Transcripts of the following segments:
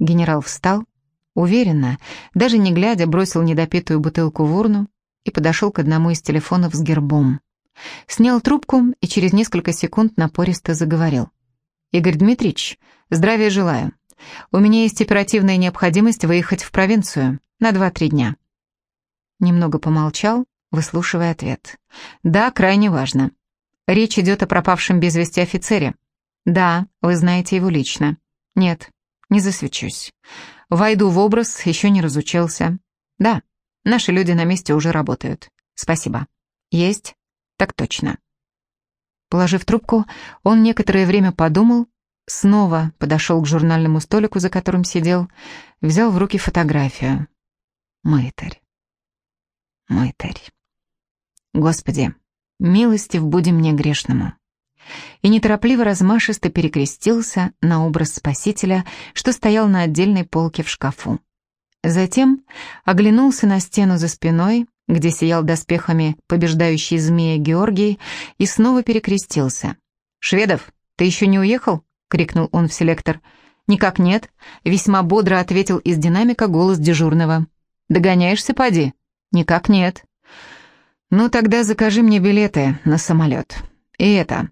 Генерал встал, уверенно, даже не глядя, бросил недопитую бутылку в урну и подошел к одному из телефонов с гербом. Снял трубку и через несколько секунд напористо заговорил. «Игорь Дмитриевич, здравия желаю. У меня есть оперативная необходимость выехать в провинцию на два-три дня». Немного помолчал, выслушивая ответ. «Да, крайне важно. Речь идет о пропавшем без вести офицере. Да, вы знаете его лично. Нет, не засвечусь. Войду в образ, еще не разучился. Да, наши люди на месте уже работают. Спасибо. Есть? Так точно». Положив трубку, он некоторое время подумал, снова подошел к журнальному столику, за которым сидел, взял в руки фотографию. Мытарь. Мытарь. Господи, милостив буди мне грешному. И неторопливо размашисто перекрестился на образ Спасителя, что стоял на отдельной полке в шкафу. Затем оглянулся на стену за спиной, где сиял доспехами побеждающий змея Георгий, и снова перекрестился. «Шведов, ты еще не уехал?» — крикнул он в селектор. «Никак нет», — весьма бодро ответил из динамика голос дежурного. «Догоняешься, поди?» «Никак нет». «Ну, тогда закажи мне билеты на самолет. И это.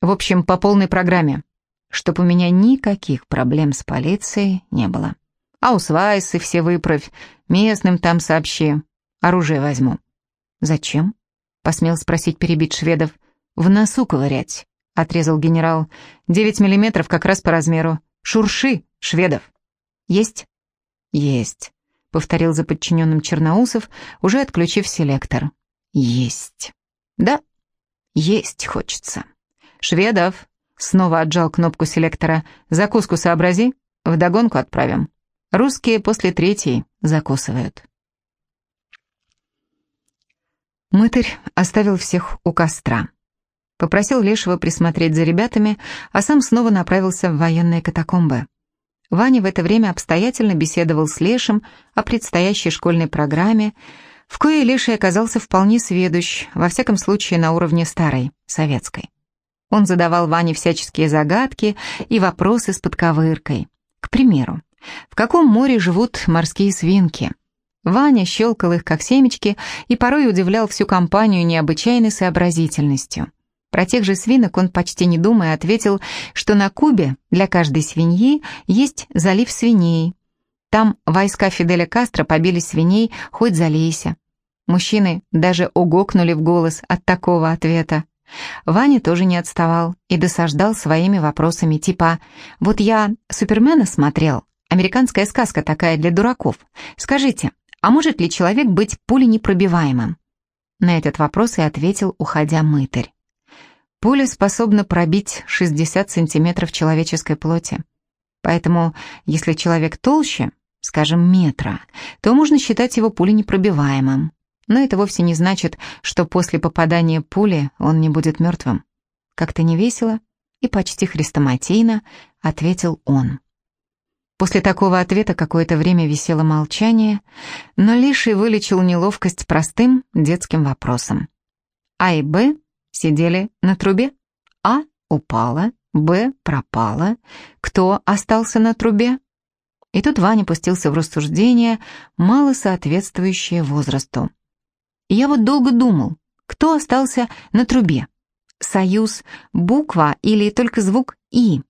В общем, по полной программе, чтоб у меня никаких проблем с полицией не было. А у свайсы все выправь, местным там сообщи, Оружие возьму». «Зачем?» — посмел спросить перебить шведов. «В носу ковырять», — отрезал генерал. «Девять миллиметров как раз по размеру. Шурши, шведов». «Есть?» «Есть», — повторил за подчиненным Черноусов, уже отключив селектор. «Есть». «Да, есть хочется». «Шведов», — снова отжал кнопку селектора. «Закуску сообрази, вдогонку отправим». Русские после третьей закусывают. Мытарь оставил всех у костра. Попросил Лешего присмотреть за ребятами, а сам снова направился в военные катакомбы. Ваня в это время обстоятельно беседовал с Лешем о предстоящей школьной программе, в кое Леший оказался вполне сведущ, во всяком случае на уровне старой, советской. Он задавал Ване всяческие загадки и вопросы с подковыркой. К примеру, в каком море живут морские свинки? Ваня щелкал их, как семечки, и порой удивлял всю компанию необычайной сообразительностью. Про тех же свинок он, почти не думая, ответил, что на Кубе для каждой свиньи есть залив свиней. Там войска Фиделя Кастро побили свиней, хоть залейся. Мужчины даже угокнули в голос от такого ответа. Ваня тоже не отставал и досаждал своими вопросами типа «Вот я Супермена смотрел, американская сказка такая для дураков. Скажите, а может ли человек быть пуленепробиваемым? На этот вопрос и ответил, уходя мытарь. Пуля способна пробить 60 сантиметров человеческой плоти. Поэтому, если человек толще, скажем, метра, то можно считать его пуленепробиваемым. Но это вовсе не значит, что после попадания пули он не будет мертвым. Как-то невесело и почти хрестоматийно ответил он. После такого ответа какое-то время висело молчание, но Лиший вылечил неловкость простым детским вопросом. А и Б сидели на трубе. А упала, Б пропала. Кто остался на трубе? И тут Ваня пустился в рассуждение, мало соответствующее возрасту. Я вот долго думал, кто остался на трубе? Союз, буква или только звук «и»?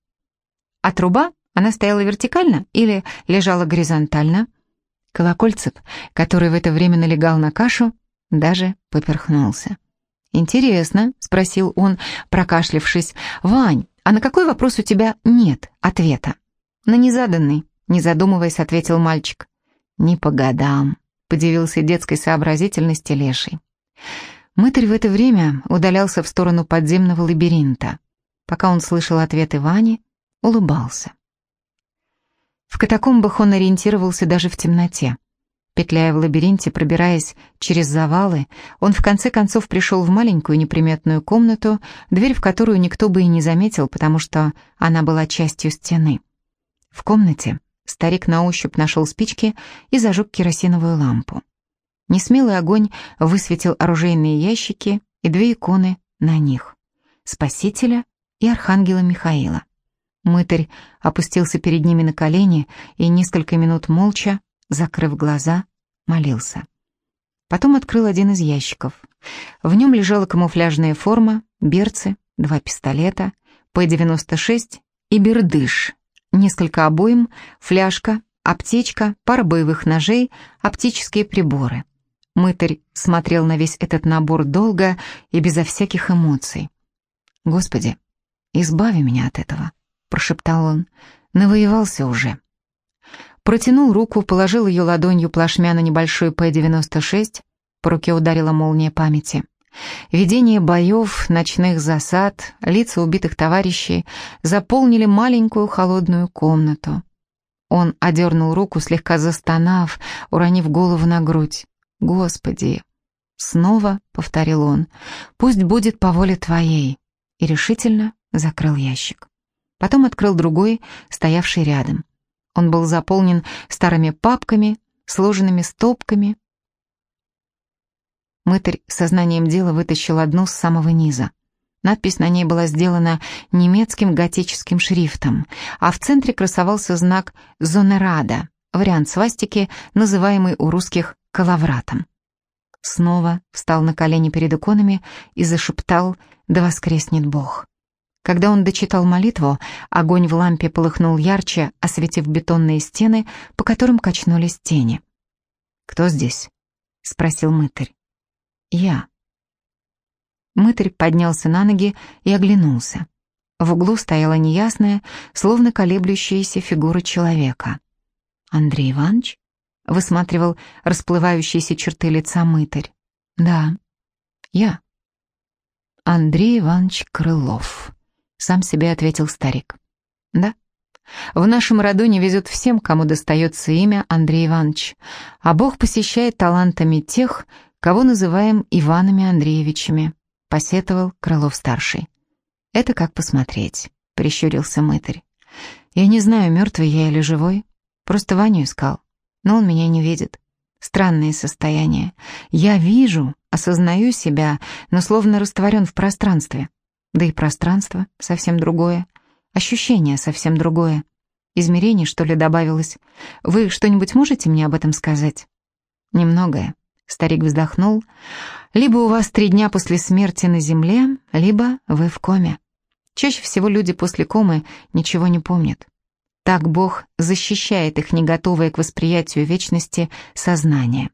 А труба она стояла вертикально или лежала горизонтально? Колокольцев, который в это время налегал на кашу, даже поперхнулся. «Интересно», — спросил он, прокашлившись. «Вань, а на какой вопрос у тебя нет ответа?» «На незаданный», — не задумываясь, ответил мальчик. «Не по годам», — подивился детской сообразительности леший. Мытарь в это время удалялся в сторону подземного лабиринта. Пока он слышал ответы Вани, улыбался. В катакомбах он ориентировался даже в темноте. Петляя в лабиринте, пробираясь через завалы, он в конце концов пришел в маленькую неприметную комнату, дверь в которую никто бы и не заметил, потому что она была частью стены. В комнате старик на ощупь нашел спички и зажег керосиновую лампу. Несмелый огонь высветил оружейные ящики и две иконы на них — Спасителя и Архангела Михаила. Мытарь опустился перед ними на колени и несколько минут молча, закрыв глаза, молился. Потом открыл один из ящиков. В нем лежала камуфляжная форма, берцы, два пистолета, П-96 и бердыш, несколько обоим, фляжка, аптечка, пара боевых ножей, оптические приборы. Мытарь смотрел на весь этот набор долго и безо всяких эмоций. «Господи, избави меня от этого», — прошептал он. «Навоевался уже». Протянул руку, положил ее ладонью плашмя на небольшой П-96, по руке ударила молния памяти. Видение боев, ночных засад, лица убитых товарищей заполнили маленькую холодную комнату. Он одернул руку, слегка застонав, уронив голову на грудь. «Господи!» Снова, — повторил он, — «пусть будет по воле Твоей», и решительно закрыл ящик. Потом открыл другой, стоявший рядом. Он был заполнен старыми папками, сложенными стопками. Мытарь сознанием дела вытащил одну с самого низа. Надпись на ней была сделана немецким готическим шрифтом, а в центре красовался знак «Зонерада», вариант свастики, называемый у русских «калавратом». Снова встал на колени перед иконами и зашептал «Да воскреснет Бог». Когда он дочитал молитву, огонь в лампе полыхнул ярче, осветив бетонные стены, по которым качнулись тени. «Кто здесь?» — спросил мытарь. «Я». Мытарь поднялся на ноги и оглянулся. В углу стояла неясная, словно колеблющаяся фигура человека. «Андрей Иванович?» — высматривал расплывающиеся черты лица мытарь. «Да, я». «Андрей Иванович Крылов», — сам себе ответил старик. «Да, в нашем роду не везет всем, кому достается имя Андрей Иванович, а Бог посещает талантами тех, кого называем Иванами Андреевичами посетовал Крылов-старший. «Это как посмотреть», — прищурился мытарь. «Я не знаю, мертвый я или живой. Просто Ваню искал, но он меня не видит. Странное состояние. Я вижу, осознаю себя, но словно растворен в пространстве. Да и пространство совсем другое. Ощущение совсем другое. Измерение, что ли, добавилось. Вы что-нибудь можете мне об этом сказать?» «Немногое», — старик вздохнул. Либо у вас три дня после смерти на земле, либо вы в коме. Чаще всего люди после комы ничего не помнят. Так Бог защищает их неготовое к восприятию вечности сознание.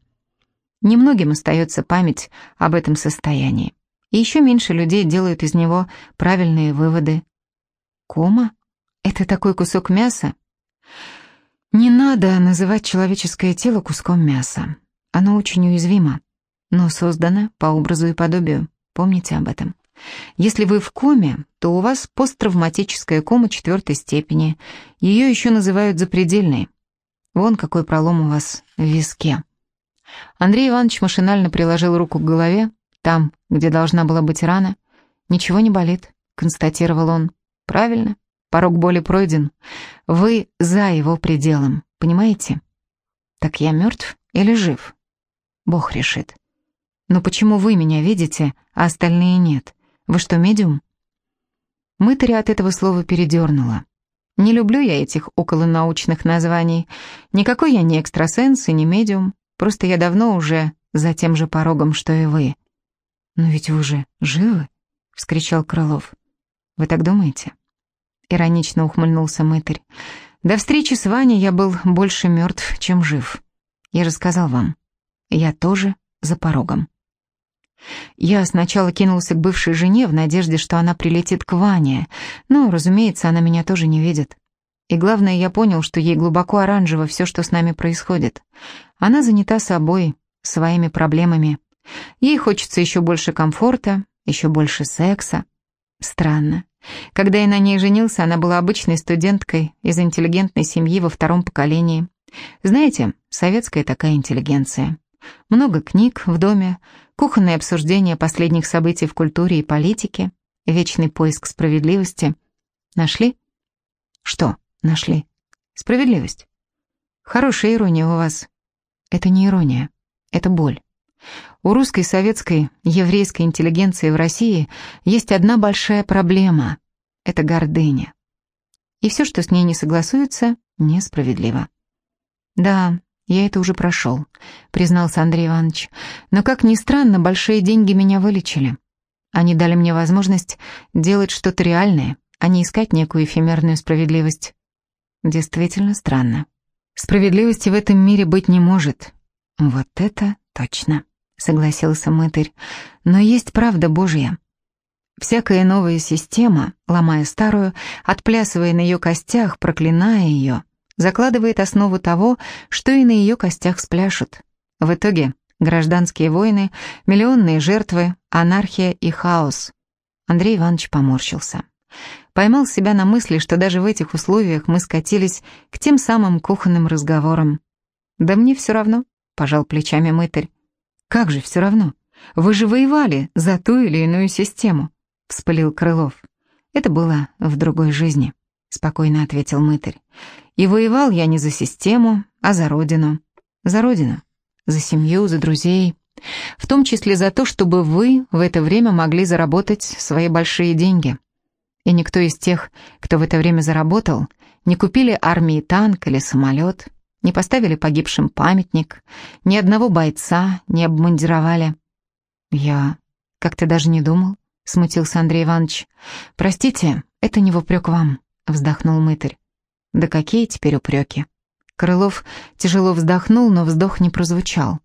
Немногим остается память об этом состоянии. И еще меньше людей делают из него правильные выводы. Кома? Это такой кусок мяса? Не надо называть человеческое тело куском мяса. Оно очень уязвимо но создана по образу и подобию. Помните об этом. Если вы в коме, то у вас посттравматическая кома четвертой степени. Ее еще называют запредельной. Вон какой пролом у вас в виске. Андрей Иванович машинально приложил руку к голове, там, где должна была быть рана. «Ничего не болит», — констатировал он. «Правильно, порог боли пройден. Вы за его пределом, понимаете? Так я мертв или жив? Бог решит». «Но почему вы меня видите, а остальные нет? Вы что, медиум?» Мытаря от этого слова передернула. Не люблю я этих околонаучных названий. Никакой я не экстрасенс и не медиум. Просто я давно уже за тем же порогом, что и вы. «Но ведь вы уже живы?» — вскричал Крылов. «Вы так думаете?» Иронично ухмыльнулся мытарь. «До встречи с Ваней я был больше мертв, чем жив. Я же сказал вам, я тоже за порогом». Я сначала кинулся к бывшей жене в надежде, что она прилетит к Ване, но, разумеется, она меня тоже не видит. И главное, я понял, что ей глубоко оранжево все, что с нами происходит. Она занята собой, своими проблемами. Ей хочется еще больше комфорта, еще больше секса. Странно. Когда я на ней женился, она была обычной студенткой из интеллигентной семьи во втором поколении. Знаете, советская такая интеллигенция. Много книг в доме, кухонное обсуждение последних событий в культуре и политике, вечный поиск справедливости. Нашли? Что нашли? Справедливость. Хорошая ирония у вас. Это не ирония, это боль. У русской, советской, еврейской интеллигенции в России есть одна большая проблема — это гордыня. И все, что с ней не согласуется, несправедливо. «Да, я это уже прошел», — признался Андрей Иванович. «Но, как ни странно, большие деньги меня вылечили. Они дали мне возможность делать что-то реальное, а не искать некую эфемерную справедливость. Действительно странно. Справедливости в этом мире быть не может. Вот это точно, согласился мытарь. Но есть правда Божья. Всякая новая система, ломая старую, отплясывая на ее костях, проклиная ее, закладывает основу того, что и на ее костях спляшут. В итоге гражданские войны, миллионные жертвы, анархия и хаос. Андрей Иванович поморщился. Поймал себя на мысли, что даже в этих условиях мы скатились к тем самым кухонным разговорам. «Да мне все равно», — пожал плечами мытарь. «Как же все равно? Вы же воевали за ту или иную систему», — вспылил Крылов. «Это было в другой жизни», — спокойно ответил мытарь. «И воевал я не за систему, а за родину. За родину, за семью, за друзей, в том числе за то, чтобы вы в это время могли заработать свои большие деньги. И никто из тех, кто в это время заработал, не купили армии танк или самолет, не поставили погибшим памятник, ни одного бойца не обмундировали. «Я как-то даже не думал», — смутился Андрей Иванович. «Простите, это не в упрек вам», — вздохнул мытарь. «Да какие теперь упреки?» Крылов тяжело вздохнул, но вздох не прозвучал.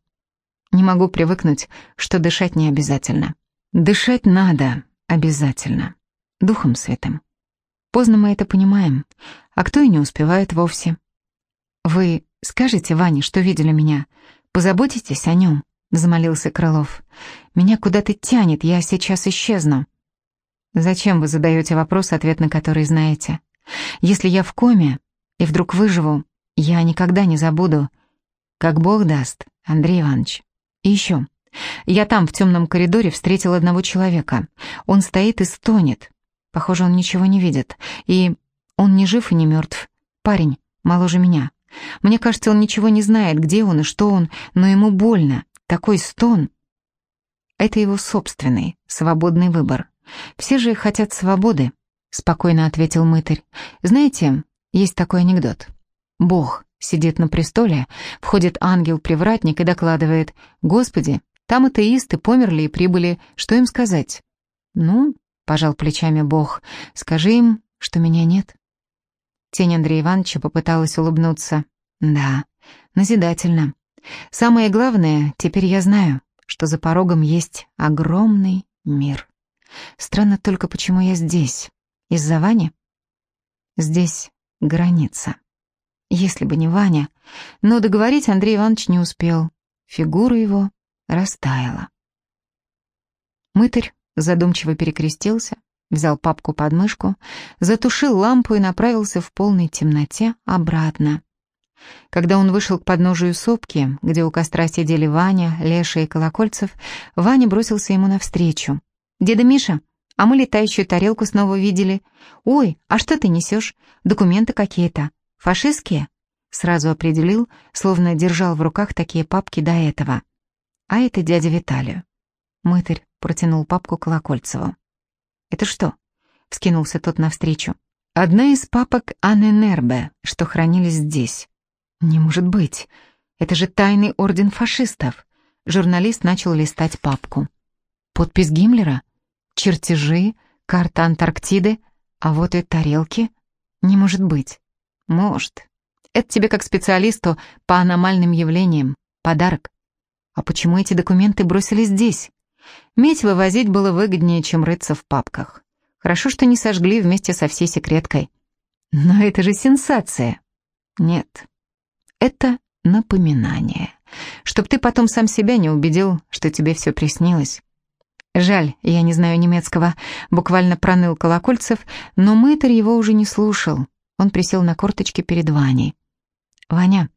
«Не могу привыкнуть, что дышать не обязательно». «Дышать надо обязательно». Духом Святым. Поздно мы это понимаем, а кто и не успевает вовсе. «Вы скажете Ване, что видели меня? Позаботитесь о нем?» — замолился Крылов. «Меня куда-то тянет, я сейчас исчезну». «Зачем вы задаете вопрос, ответ на который знаете? Если я в коме и вдруг выживу, я никогда не забуду, как Бог даст, Андрей Иванович. И еще, я там в темном коридоре встретил одного человека. Он стоит и стонет. Похоже, он ничего не видит. И он не жив и не мертв. Парень, моложе меня. Мне кажется, он ничего не знает, где он и что он, но ему больно. Такой стон. Это его собственный, свободный выбор. Все же хотят свободы, спокойно ответил мытарь. Знаете, есть такой анекдот. Бог сидит на престоле, входит ангел-привратник и докладывает, «Господи, там атеисты померли и прибыли, что им сказать?» «Ну, пожал плечами Бог. «Скажи им, что меня нет». Тень Андрея Ивановича попыталась улыбнуться. «Да, назидательно. Самое главное, теперь я знаю, что за порогом есть огромный мир. Странно только, почему я здесь. Из-за Вани? Здесь граница. Если бы не Ваня. Но договорить Андрей Иванович не успел. Фигура его растаяла. Мытарь задумчиво перекрестился, взял папку под мышку, затушил лампу и направился в полной темноте обратно. Когда он вышел к подножию сопки, где у костра сидели Ваня, Леша и Колокольцев, Ваня бросился ему навстречу. «Деда Миша, а мы летающую тарелку снова видели. Ой, а что ты несешь? Документы какие-то. Фашистские?» Сразу определил, словно держал в руках такие папки до этого. А это дядя Виталию. Мытарь протянул папку Колокольцеву. «Это что?» — вскинулся тот навстречу. «Одна из папок Анны Нербе, что хранились здесь». «Не может быть! Это же тайный орден фашистов!» Журналист начал листать папку. «Подпись Гиммлера? Чертежи? Карта Антарктиды? А вот и тарелки? Не может быть!» «Может. Это тебе как специалисту по аномальным явлениям. Подарок. А почему эти документы бросили здесь?» Медь вывозить было выгоднее, чем рыться в папках. Хорошо, что не сожгли вместе со всей секреткой. Но это же сенсация. Нет, это напоминание. Чтоб ты потом сам себя не убедил, что тебе все приснилось. Жаль, я не знаю немецкого, буквально проныл Колокольцев, но мытарь его уже не слушал. Он присел на корточки перед Ваней. «Ваня,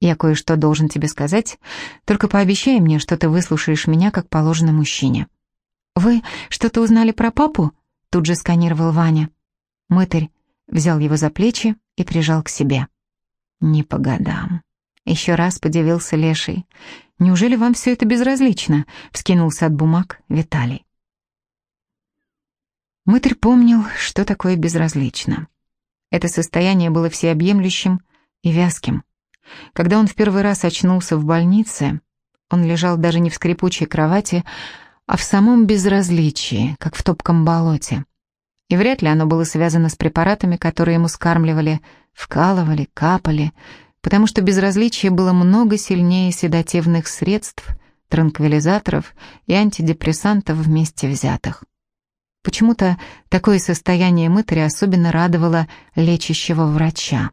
я кое-что должен тебе сказать, только пообещай мне, что ты выслушаешь меня, как положено мужчине». «Вы что-то узнали про папу?» Тут же сканировал Ваня. Мытарь взял его за плечи и прижал к себе. «Не по годам». Еще раз подивился Леший. «Неужели вам все это безразлично?» — вскинулся от бумаг Виталий. Мытарь помнил, что такое безразлично. Это состояние было всеобъемлющим и вязким. Когда он в первый раз очнулся в больнице, он лежал даже не в скрипучей кровати, а в самом безразличии, как в топком болоте. И вряд ли оно было связано с препаратами, которые ему скармливали, вкалывали, капали, потому что безразличие было много сильнее седативных средств, транквилизаторов и антидепрессантов вместе взятых. Почему-то такое состояние мытаря особенно радовало лечащего врача.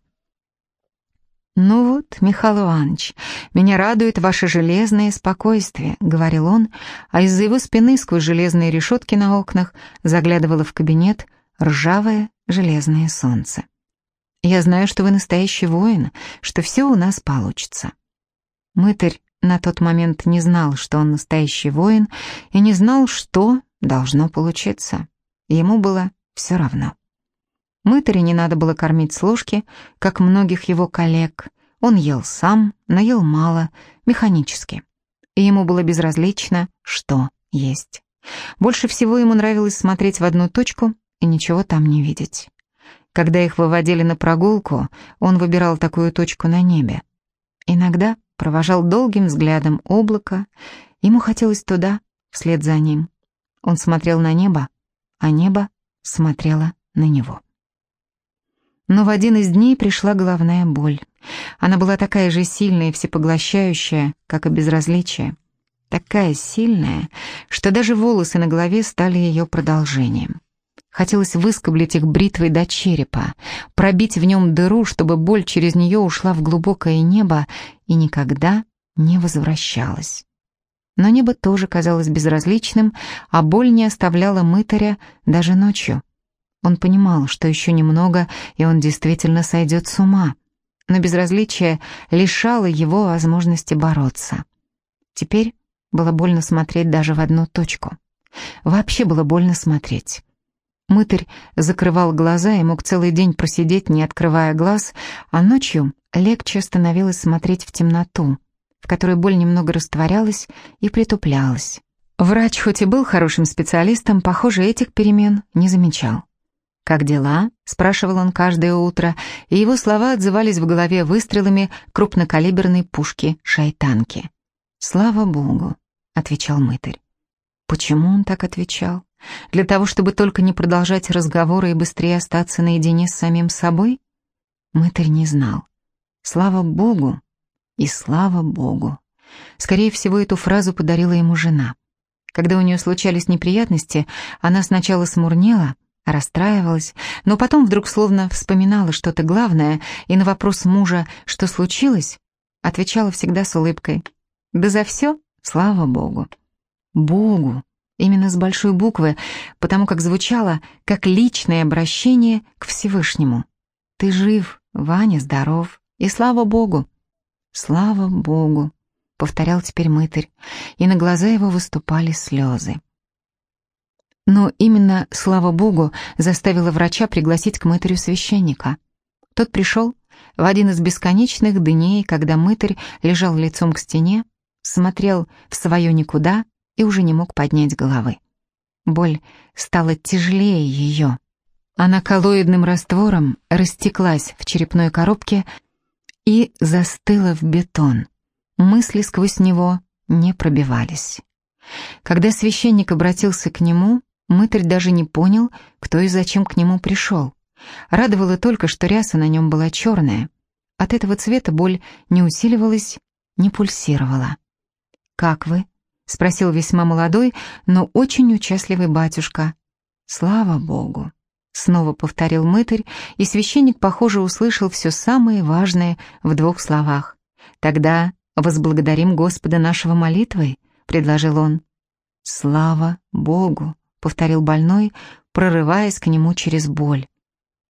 «Ну вот, Михаил Иванович, меня радует ваше железное спокойствие», — говорил он, а из-за его спины сквозь железные решетки на окнах заглядывало в кабинет ржавое железное солнце. «Я знаю, что вы настоящий воин, что все у нас получится». Мытарь на тот момент не знал, что он настоящий воин, и не знал, что должно получиться. Ему было все равно. Мытаря не надо было кормить с ложки, как многих его коллег. Он ел сам, но ел мало, механически. И ему было безразлично, что есть. Больше всего ему нравилось смотреть в одну точку и ничего там не видеть. Когда их выводили на прогулку, он выбирал такую точку на небе. Иногда провожал долгим взглядом облако, ему хотелось туда, вслед за ним. Он смотрел на небо, а небо смотрело на него. Но в один из дней пришла головная боль. Она была такая же сильная и всепоглощающая, как и безразличие. Такая сильная, что даже волосы на голове стали ее продолжением. Хотелось выскоблить их бритвой до черепа, пробить в нем дыру, чтобы боль через нее ушла в глубокое небо и никогда не возвращалась. Но небо тоже казалось безразличным, а боль не оставляла мытаря даже ночью. Он понимал, что еще немного, и он действительно сойдет с ума. Но безразличие лишало его возможности бороться. Теперь было больно смотреть даже в одну точку. Вообще было больно смотреть. Мытарь закрывал глаза и мог целый день просидеть, не открывая глаз, а ночью легче становилось смотреть в темноту, в которой боль немного растворялась и притуплялась. Врач, хоть и был хорошим специалистом, похоже, этих перемен не замечал. «Как дела?» — спрашивал он каждое утро, и его слова отзывались в голове выстрелами крупнокалиберной пушки-шайтанки. «Слава Богу», — отвечал мытарь. Почему он так отвечал? Для того, чтобы только не продолжать разговоры и быстрее остаться наедине с самим собой? Мытарь не знал. Слава Богу и слава Богу. Скорее всего, эту фразу подарила ему жена. Когда у нее случались неприятности, она сначала смурнела, расстраивалась, но потом вдруг словно вспоминала что-то главное, и на вопрос мужа «что случилось?» отвечала всегда с улыбкой. «Да за все, слава Богу». Богу, именно с большой буквы, потому как звучало как личное обращение к Всевышнему. «Ты жив, Ваня здоров, и слава Богу». «Слава Богу», — повторял теперь мытарь, и на глаза его выступали слезы. Но именно «слава Богу» заставила врача пригласить к мытарю священника. Тот пришел в один из бесконечных дней, когда мытарь лежал лицом к стене, смотрел в свое никуда и уже не мог поднять головы. Боль стала тяжелее ее. Она коллоидным раствором растеклась в черепной коробке и застыла в бетон. Мысли сквозь него не пробивались. Когда священник обратился к нему, Мытарь даже не понял, кто и зачем к нему пришел. Радовало только, что ряса на нем была черная. От этого цвета боль не усиливалась, не пульсировала. «Как вы?» — спросил весьма молодой, но очень участливый батюшка. «Слава Богу!» — снова повторил мытарь, и священник, похоже, услышал все самое важное в двух словах. «Тогда возблагодарим Господа нашего молитвой», — предложил он. «Слава Богу!» — повторил больной, прорываясь к нему через боль.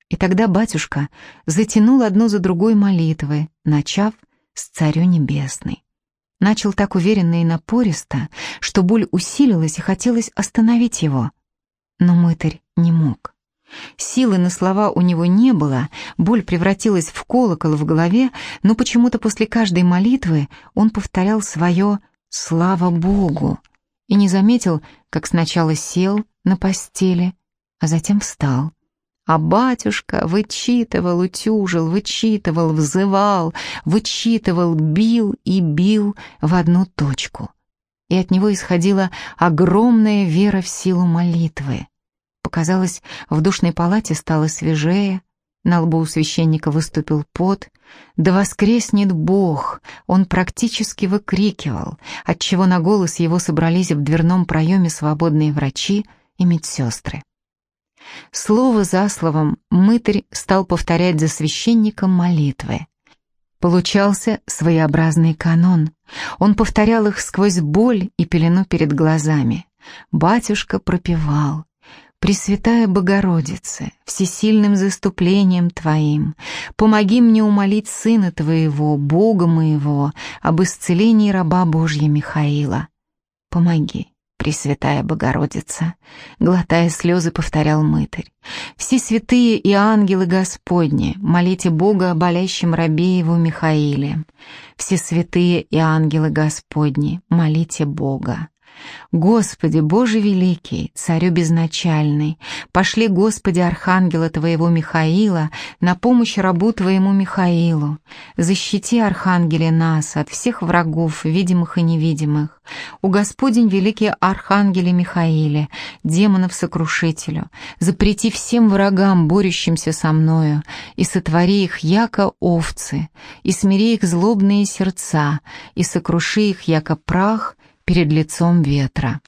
И тогда батюшка затянул одну за другой молитвы, начав с «Царю Небесный». Начал так уверенно и напористо, что боль усилилась и хотелось остановить его. Но мытарь не мог. Силы на слова у него не было, боль превратилась в колокол в голове, но почему-то после каждой молитвы он повторял свое «Слава Богу!» и не заметил, как сначала сел на постели, а затем встал, А батюшка вычитывал, утюжил, вычитывал, взывал, вычитывал, бил и бил в одну точку. И от него исходила огромная вера в силу молитвы. Показалось, в душной палате стало свежее, на лбу у священника выступил пот. «Да воскреснет Бог!» Он практически выкрикивал, отчего на голос его собрались в дверном проеме свободные врачи и медсестры. Слово за словом мытарь стал повторять за священником молитвы. Получался своеобразный канон. Он повторял их сквозь боль и пелену перед глазами. Батюшка пропевал Пресвятая Богородица, всесильным заступлением Твоим, помоги мне умолить Сына Твоего, Бога моего, об исцелении раба Божья Михаила. Помоги, Пресвятая Богородица, глотая слезы, повторял мытарь. Все святые и ангелы Господни, молите Бога о болящем рабе его Михаиле. Все святые и ангелы Господни, молите Бога. Господи, Боже великий, Царю безначальный, пошли, Господи, Архангела Твоего Михаила на помощь рабу Твоему Михаилу. Защити, Архангеле, нас от всех врагов, видимых и невидимых. У Господень великий Архангеле Михаиле, демонов-сокрушителю, запрети всем врагам, борющимся со мною, и сотвори их, яко овцы, и смири их злобные сердца, и сокруши их, яко прах, перед лицом ветра.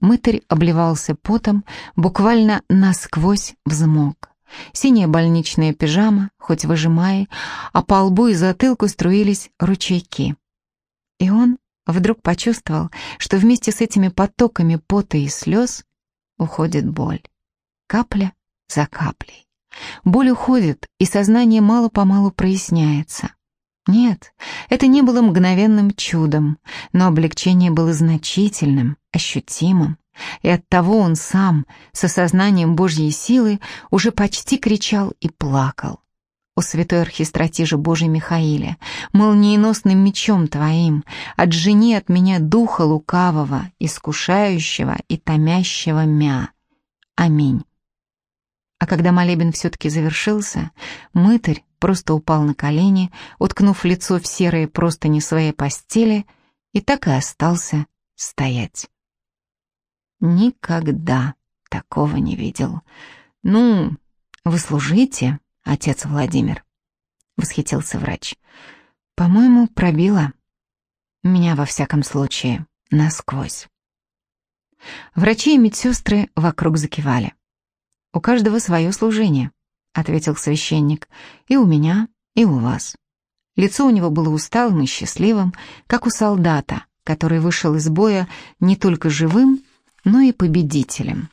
Мытарь обливался потом, буквально насквозь взмок. Синяя больничная пижама, хоть выжимай, а по лбу и затылку струились ручейки. И он вдруг почувствовал, что вместе с этими потоками пота и слез уходит боль. Капля за каплей. Боль уходит, и сознание мало-помалу проясняется. Нет, это не было мгновенным чудом, но облегчение было значительным, ощутимым, и оттого он сам, с осознанием Божьей силы, уже почти кричал и плакал. «О святой архистратиже Божий Михаиле, молниеносным мечом твоим, отжени от меня духа лукавого, искушающего и томящего мя. Аминь». А когда молебен все-таки завершился, мытарь просто упал на колени, уткнув лицо в серые простыни своей постели, и так и остался стоять. Никогда такого не видел. «Ну, вы служите, отец Владимир?» — восхитился врач. «По-моему, пробило. Меня, во всяком случае, насквозь». Врачи и медсестры вокруг закивали. «У каждого свое служение», — ответил священник, — «и у меня, и у вас». Лицо у него было усталым и счастливым, как у солдата, который вышел из боя не только живым, но и победителем.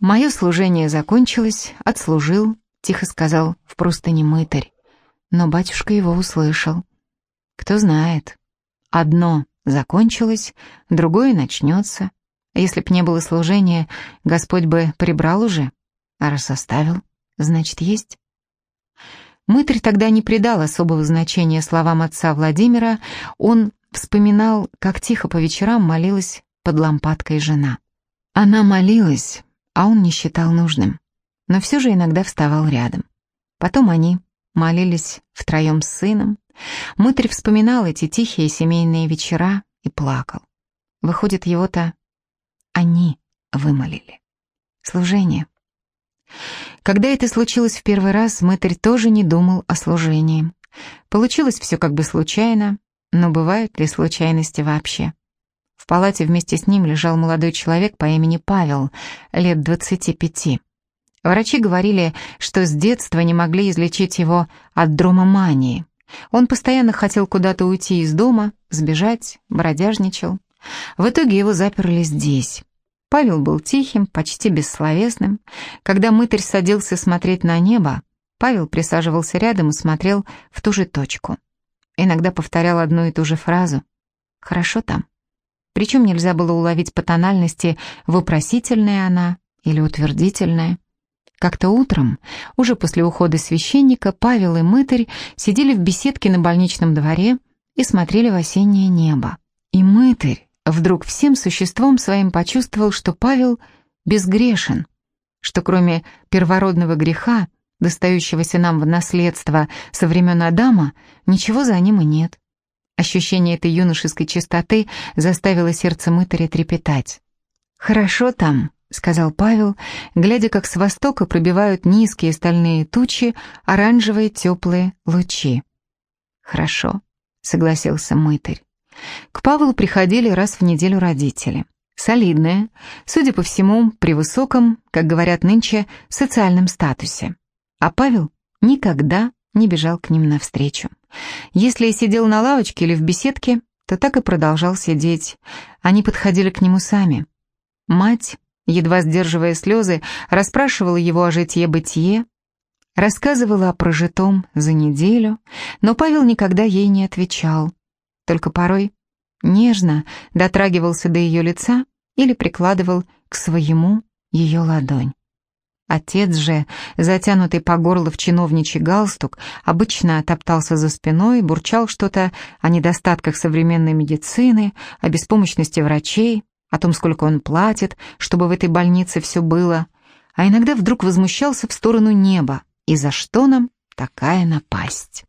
«Мое служение закончилось, отслужил», — тихо сказал в простыне мытарь. Но батюшка его услышал. «Кто знает, одно закончилось, другое начнется, если б не было служения, Господь бы прибрал уже, а раз оставил, значит, есть. Мытарь тогда не придал особого значения словам отца Владимира, он вспоминал, как тихо по вечерам молилась под лампадкой жена. Она молилась, а он не считал нужным, но все же иногда вставал рядом. Потом они молились втроем с сыном. Мытарь вспоминал эти тихие семейные вечера и плакал. Выходит, его-то они вымолили. Служение. Когда это случилось в первый раз, мытарь тоже не думал о служении. Получилось все как бы случайно, но бывают ли случайности вообще? В палате вместе с ним лежал молодой человек по имени Павел, лет 25. Врачи говорили, что с детства не могли излечить его от дромомании. Он постоянно хотел куда-то уйти из дома, сбежать, бродяжничал. В итоге его заперли здесь. Павел был тихим, почти бессловесным. Когда мытарь садился смотреть на небо, Павел присаживался рядом и смотрел в ту же точку. Иногда повторял одну и ту же фразу «Хорошо там». Причем нельзя было уловить по тональности, вопросительная она или утвердительная. Как-то утром, уже после ухода священника, Павел и мытарь сидели в беседке на больничном дворе и смотрели в осеннее небо. И мытарь вдруг всем существом своим почувствовал, что Павел безгрешен, что кроме первородного греха, достающегося нам в наследство со времен Адама, ничего за ним и нет. Ощущение этой юношеской чистоты заставило сердце мытаря трепетать. «Хорошо там», — сказал Павел, глядя, как с востока пробивают низкие стальные тучи оранжевые теплые лучи. «Хорошо», — согласился мытарь. К Павлу приходили раз в неделю родители. Солидные, судя по всему, при высоком, как говорят нынче, социальном статусе. А Павел никогда не бежал к ним навстречу. Если и сидел на лавочке или в беседке, то так и продолжал сидеть. Они подходили к нему сами. Мать, едва сдерживая слезы, расспрашивала его о житье-бытие, рассказывала о прожитом за неделю, но Павел никогда ей не отвечал, только порой нежно дотрагивался до ее лица или прикладывал к своему ее ладонь. Отец же, затянутый по горло в чиновничий галстук, обычно топтался за спиной, бурчал что-то о недостатках современной медицины, о беспомощности врачей, о том, сколько он платит, чтобы в этой больнице все было, а иногда вдруг возмущался в сторону неба. И за что нам такая напасть?